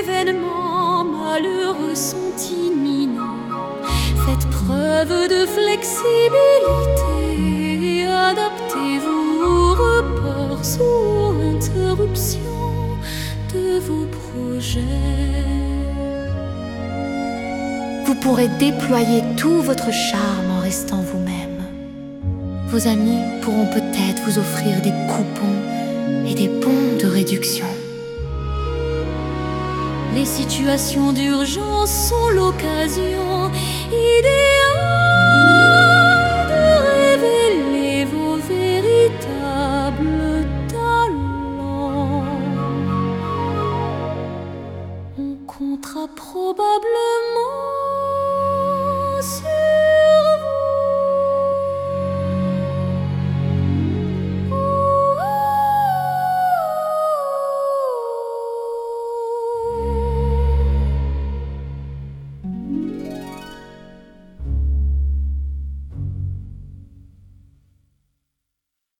événements malheureux sont imminents. Faites preuve de flexibilité, adaptez-vous aux reports ou interruptions de vos projets. Vous pourrez déployer tout votre charme en restant vous-même. Vos amis pourront peut-être vous offrir des coupons et des bons de réduction. Les situations d'urgence sont l'occasion idéale de révéler vos véritables talents. On comptera probablement.